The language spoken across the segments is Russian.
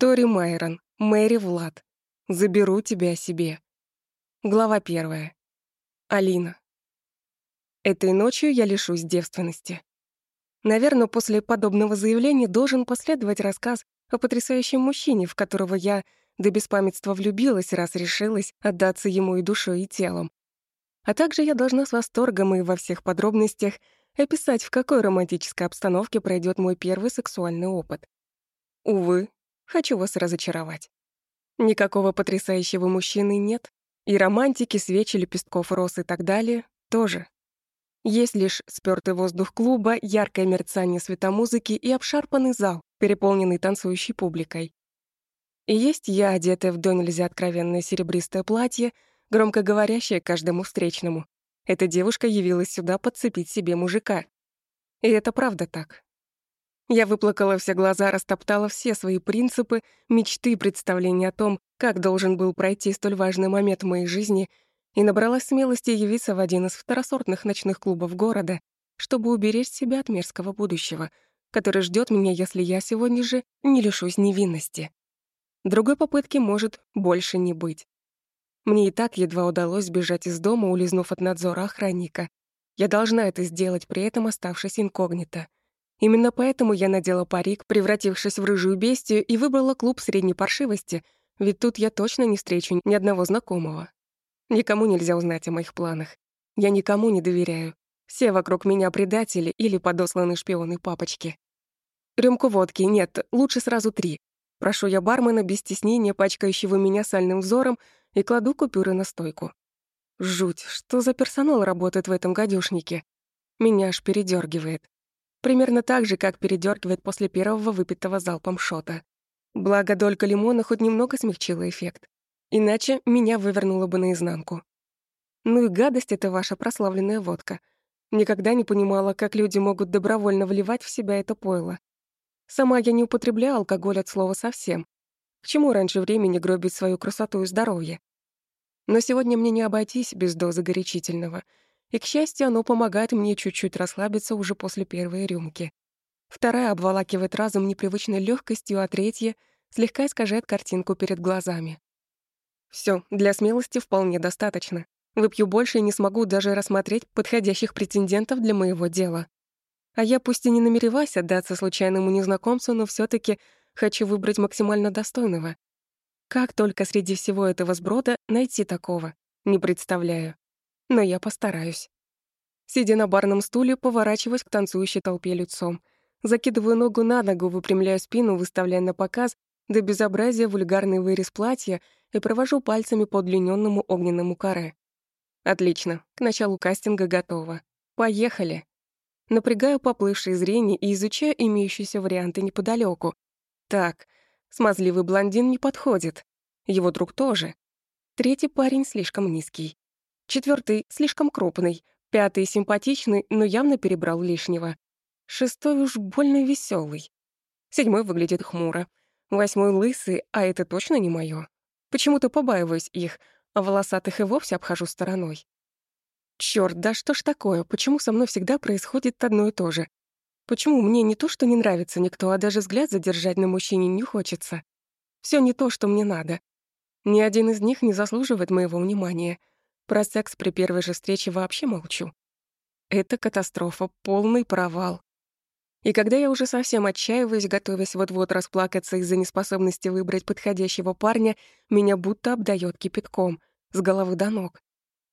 Тори Майрон, Мэри Влад. Заберу тебя себе. Глава первая. Алина. Этой ночью я лишусь девственности. Наверное, после подобного заявления должен последовать рассказ о потрясающем мужчине, в которого я до беспамятства влюбилась, раз решилась отдаться ему и душой, и телом. А также я должна с восторгом и во всех подробностях описать, в какой романтической обстановке пройдет мой первый сексуальный опыт. Увы, хочу вас разочаровать. Никакого потрясающего мужчины нет, и романтики, свечи, лепестков роз и так далее тоже. Есть лишь спёртый воздух клуба, яркое мерцание светомузыки и обшарпанный зал, переполненный танцующей публикой. И есть я, одетая в до нельзя откровенное серебристое платье, громко говорящее каждому встречному. Эта девушка явилась сюда подцепить себе мужика. И это правда так. Я выплакала все глаза, растоптала все свои принципы, мечты представления о том, как должен был пройти столь важный момент в моей жизни — и набралась смелости явиться в один из второсортных ночных клубов города, чтобы уберечь себя от мерзкого будущего, который ждет меня, если я сегодня же не лишусь невинности. Другой попытки может больше не быть. Мне и так едва удалось сбежать из дома, улизнув от надзора охранника. Я должна это сделать, при этом оставшись инкогнито. Именно поэтому я надела парик, превратившись в рыжую бестию, и выбрала клуб средней паршивости, ведь тут я точно не встречу ни одного знакомого. Никому нельзя узнать о моих планах. Я никому не доверяю. Все вокруг меня предатели или подосланные шпионы папочки. Рюмку водки, нет, лучше сразу три. Прошу я бармена без стеснения, пачкающего меня сальным взором, и кладу купюры на стойку. Жуть, что за персонал работает в этом гадюшнике? Меня аж передергивает. Примерно так же, как передергивает после первого выпитого залпом шота. Благо, долька лимона хоть немного смягчила эффект. Иначе меня вывернуло бы наизнанку. Ну и гадость это ваша прославленная водка. Никогда не понимала, как люди могут добровольно вливать в себя это пойло. Сама я не употребляю алкоголь от слова совсем. К чему раньше времени гробить свою красоту и здоровье? Но сегодня мне не обойтись без дозы горячительного. И, к счастью, оно помогает мне чуть-чуть расслабиться уже после первой рюмки. Вторая обволакивает разум непривычной легкостью, а третья слегка искажает картинку перед глазами. Все, для смелости вполне достаточно. Выпью больше и не смогу даже рассмотреть подходящих претендентов для моего дела. А я пусть и не намереваюсь отдаться случайному незнакомцу, но все таки хочу выбрать максимально достойного. Как только среди всего этого сброда найти такого? Не представляю. Но я постараюсь. Сидя на барном стуле, поворачиваюсь к танцующей толпе лицом. Закидываю ногу на ногу, выпрямляю спину, выставляя на показ до безобразия вульгарный вырез платья и провожу пальцами по удлинённому огненному каре. Отлично, к началу кастинга готово. Поехали. Напрягаю поплывшее зрение и изучаю имеющиеся варианты неподалеку. Так, смазливый блондин не подходит. Его друг тоже. Третий парень слишком низкий. Четвертый слишком крупный. Пятый симпатичный, но явно перебрал лишнего. Шестой уж больно веселый. Седьмой выглядит хмуро. Восьмой лысый, а это точно не моё. Почему-то побаиваюсь их, а волосатых и вовсе обхожу стороной. Чёрт, да что ж такое? Почему со мной всегда происходит одно и то же? Почему мне не то, что не нравится никто, а даже взгляд задержать на мужчине не хочется? Всё не то, что мне надо. Ни один из них не заслуживает моего внимания. Про секс при первой же встрече вообще молчу. Это катастрофа, полный провал. И когда я уже совсем отчаиваюсь, готовясь вот-вот расплакаться из-за неспособности выбрать подходящего парня, меня будто обдаёт кипятком, с головы до ног.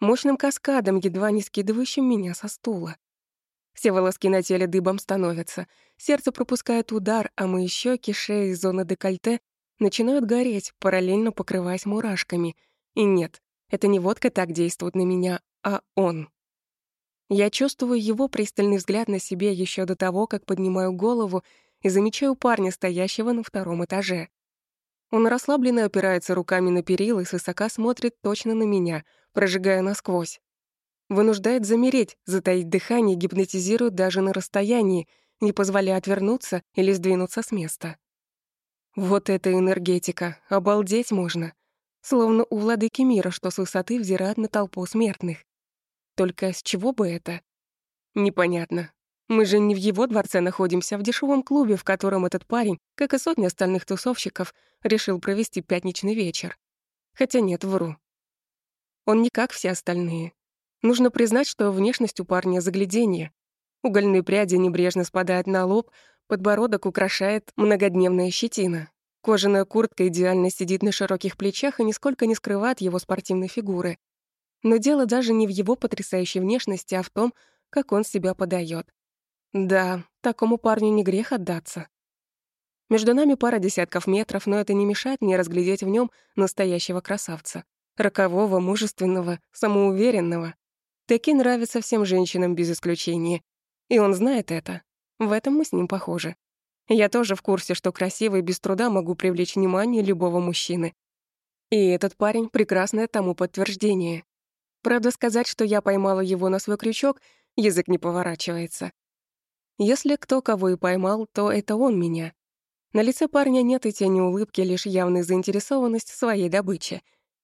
Мощным каскадом, едва не скидывающим меня со стула. Все волоски на теле дыбом становятся, сердце пропускает удар, а мои щеки, шея и зона декольте начинают гореть, параллельно покрываясь мурашками. И нет, это не водка так действует на меня, а он. Я чувствую его пристальный взгляд на себе еще до того, как поднимаю голову и замечаю парня, стоящего на втором этаже. Он расслабленно опирается руками на перила и свысока смотрит точно на меня, прожигая насквозь. Вынуждает замереть, затаить дыхание, гипнотизирует даже на расстоянии, не позволяя отвернуться или сдвинуться с места. Вот это энергетика, обалдеть можно. Словно у владыки мира, что с высоты взирает на толпу смертных. Только с чего бы это? Непонятно. Мы же не в его дворце находимся, а в дешевом клубе, в котором этот парень, как и сотни остальных тусовщиков, решил провести пятничный вечер. Хотя нет, вру. Он не как все остальные. Нужно признать, что внешность у парня загляденье. Угольные пряди небрежно спадают на лоб, подбородок украшает многодневная щетина. Кожаная куртка идеально сидит на широких плечах и нисколько не скрывает его спортивной фигуры. Но дело даже не в его потрясающей внешности, а в том, как он себя подает. Да, такому парню не грех отдаться. Между нами пара десятков метров, но это не мешает мне разглядеть в нем настоящего красавца. Рокового, мужественного, самоуверенного. Таки нравится всем женщинам без исключения. И он знает это. В этом мы с ним похожи. Я тоже в курсе, что красивый без труда могу привлечь внимание любого мужчины. И этот парень — прекрасное тому подтверждение. Правда, сказать, что я поймала его на свой крючок, язык не поворачивается. Если кто кого и поймал, то это он меня. На лице парня нет и тени улыбки, лишь явная заинтересованность в своей добыче.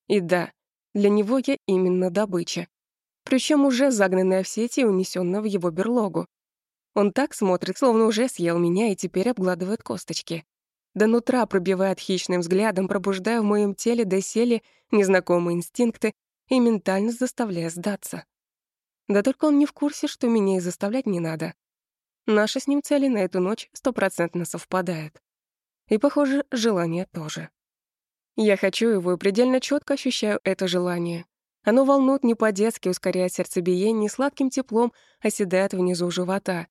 И да, для него я именно добыча. Причем уже загнанная в сети и унесённая в его берлогу. Он так смотрит, словно уже съел меня и теперь обгладывает косточки. До нутра пробивает хищным взглядом, пробуждая в моем теле доселе незнакомые инстинкты и ментально заставляя сдаться. Да только он не в курсе, что меня и заставлять не надо. Наши с ним цели на эту ночь стопроцентно совпадают. И, похоже, желание тоже. Я хочу его и предельно четко ощущаю это желание. Оно волнует не по-детски, ускоряет сердцебиение, сладким теплом оседает внизу живота.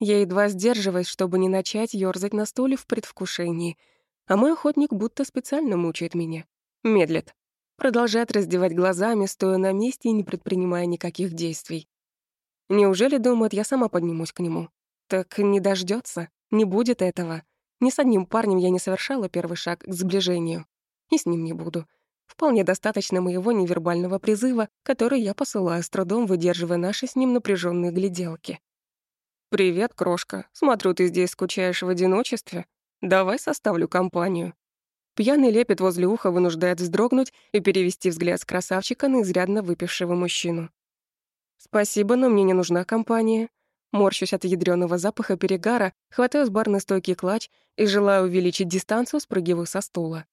Я едва сдерживаюсь, чтобы не начать ёрзать на стуле в предвкушении. А мой охотник будто специально мучает меня. Медлит. Продолжает раздевать глазами, стоя на месте и не предпринимая никаких действий. Неужели думает, я сама поднимусь к нему? Так не дождется, не будет этого. Ни с одним парнем я не совершала первый шаг к сближению. И с ним не буду. Вполне достаточно моего невербального призыва, который я посылаю с трудом, выдерживая наши с ним напряженные гляделки. «Привет, крошка. Смотрю, ты здесь скучаешь в одиночестве. Давай составлю компанию». Пьяный лепет возле уха вынуждает вздрогнуть и перевести взгляд с красавчика на изрядно выпившего мужчину. «Спасибо, но мне не нужна компания. Морщусь от ядрёного запаха перегара, хватаю с барной стойки клатч и, желаю увеличить дистанцию, спрыгиваю со стула.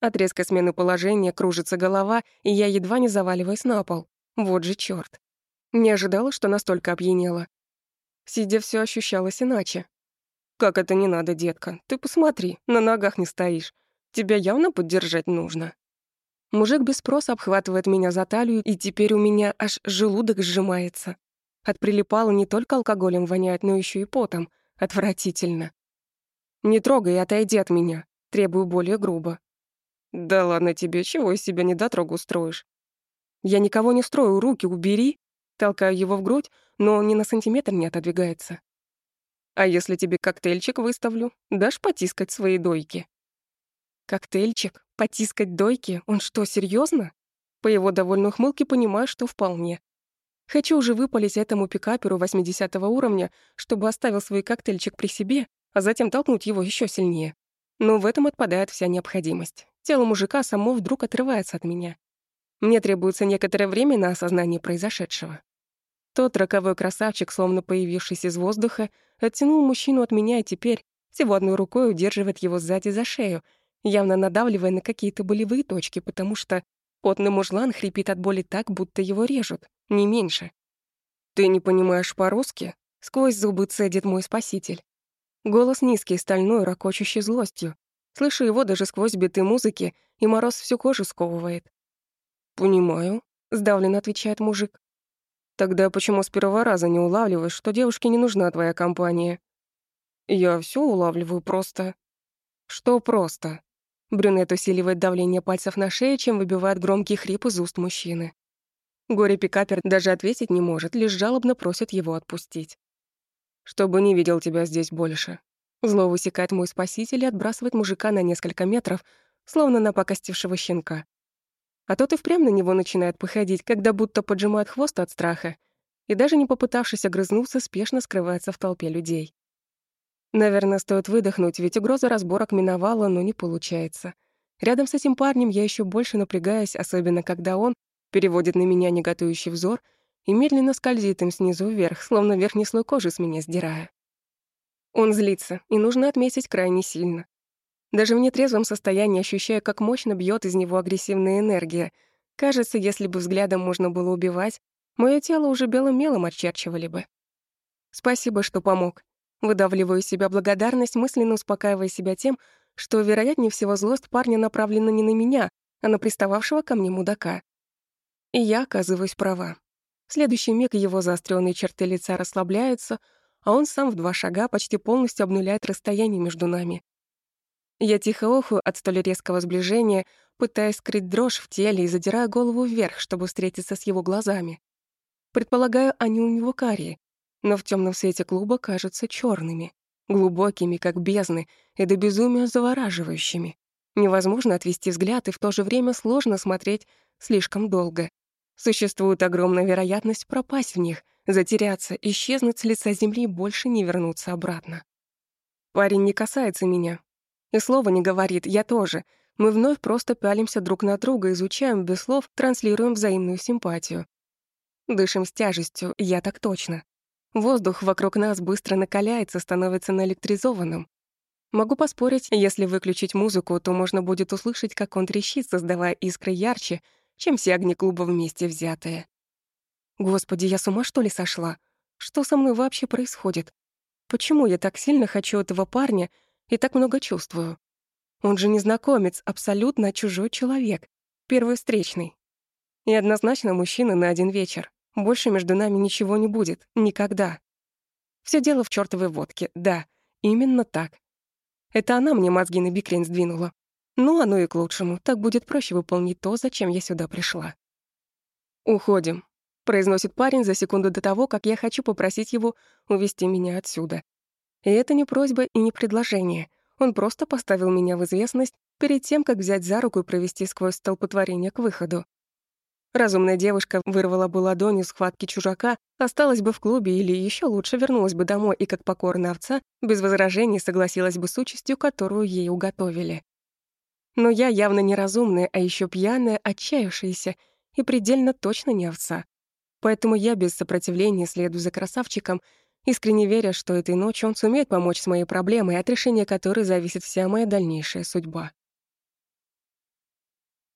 От резкой смены положения кружится голова, и я едва не заваливаюсь на пол. Вот же чёрт. Не ожидала, что настолько опьянела. Сидя все ощущалось иначе. «Как это не надо, детка? Ты посмотри, на ногах не стоишь. Тебя явно поддержать нужно». Мужик без спроса обхватывает меня за талию, и теперь у меня аж желудок сжимается. От прилипала не только алкоголем воняет, но еще и потом. Отвратительно. «Не трогай отойди от меня», — требую более грубо. «Да ладно тебе, чего из себя недотрогу строишь?» «Я никого не строю, руки убери!» Толкаю его в грудь, но он ни на сантиметр не отодвигается. «А если тебе коктейльчик выставлю, дашь потискать свои дойки?» «Коктейльчик? Потискать дойки? Он что, серьезно? По его довольной ухмылке понимаю, что вполне. Хочу уже выпалить этому пикаперу 80 уровня, чтобы оставил свой коктейльчик при себе, а затем толкнуть его еще сильнее. Но в этом отпадает вся необходимость. Тело мужика само вдруг отрывается от меня. Мне требуется некоторое время на осознание произошедшего. Тот роковой красавчик, словно появившись из воздуха, оттянул мужчину от меня и теперь всего одной рукой удерживает его сзади за шею, явно надавливая на какие-то болевые точки, потому что потный мужлан хрипит от боли так, будто его режут не меньше. «Ты не понимаешь по-русски?» — сквозь зубы цедит мой спаситель. Голос низкий, стальной, ракочущий злостью. Слышу его даже сквозь биты музыки, и мороз всю кожу сковывает. «Понимаю», — сдавленно отвечает мужик. «Тогда почему с первого раза не улавливаешь, что девушке не нужна твоя компания?» «Я все улавливаю просто». «Что просто?» Брюнет усиливает давление пальцев на шее, чем выбивает громкий хрип из уст мужчины. Горе-пикапер даже ответить не может, лишь жалобно просит его отпустить. «Чтобы не видел тебя здесь больше». Зло высекает мой спаситель и отбрасывает мужика на несколько метров, словно на покостившего щенка. А тот и впрямь на него начинает походить, когда будто поджимает хвост от страха, и даже не попытавшись огрызнуться, спешно скрывается в толпе людей. Наверное, стоит выдохнуть, ведь угроза разборок миновала, но не получается. Рядом с этим парнем я еще больше напрягаюсь, особенно когда он переводит на меня неготующий взор и медленно скользит им снизу вверх, словно верхний слой кожи с меня сдирая. Он злится, и нужно отметить крайне сильно. Даже в нетрезвом состоянии ощущаю, как мощно бьет из него агрессивная энергия. Кажется, если бы взглядом можно было убивать, мое тело уже белым мелом очерчивали бы. Спасибо, что помог. Выдавливаю себя благодарность, мысленно успокаивая себя тем, что, вероятнее всего, злость парня направлена не на меня, а на пристававшего ко мне мудака. И я оказываюсь права. В следующий миг его заостренные черты лица расслабляются, а он сам в два шага почти полностью обнуляет расстояние между нами. Я тихо охую от столь резкого сближения, пытаясь скрыть дрожь в теле и задирая голову вверх, чтобы встретиться с его глазами. Предполагаю, они у него карие, но в темном свете клуба кажутся черными, глубокими, как бездны, и до безумия завораживающими. Невозможно отвести взгляд, и в то же время сложно смотреть слишком долго. Существует огромная вероятность пропасть в них, затеряться, исчезнуть с лица земли и больше не вернуться обратно. Парень не касается меня, и слова не говорит, я тоже. Мы вновь просто пялимся друг на друга, изучаем без слов, транслируем взаимную симпатию. Дышим с тяжестью, я так точно. Воздух вокруг нас быстро накаляется, становится наэлектризованным. Могу поспорить, если выключить музыку, то можно будет услышать, как он трещит, создавая искры ярче, чем все огни клуба вместе взятые. Господи, я с ума что ли сошла? Что со мной вообще происходит? Почему я так сильно хочу этого парня и так много чувствую. Он же незнакомец, абсолютно чужой человек, первый встречный. И однозначно мужчина на один вечер. Больше между нами ничего не будет, никогда. Все дело в чёртовой водке, да, именно так. Это она мне мозги на бикрень сдвинула. Ну, оно и к лучшему, так будет проще выполнить то, зачем я сюда пришла. «Уходим», — произносит парень за секунду до того, как я хочу попросить его увести меня отсюда. И это не просьба и не предложение. Он просто поставил меня в известность перед тем, как взять за руку и провести сквозь столпотворение к выходу. Разумная девушка вырвала бы ладонь из схватки чужака, осталась бы в клубе или еще лучше вернулась бы домой и, как покорная овца, без возражений согласилась бы с участью, которую ей уготовили. Но я явно неразумная, а еще пьяная, отчаявшаяся и предельно точно не овца. Поэтому я без сопротивления следую за красавчиком искренне веря, что этой ночью он сумеет помочь с моей проблемой, от решения которой зависит вся моя дальнейшая судьба.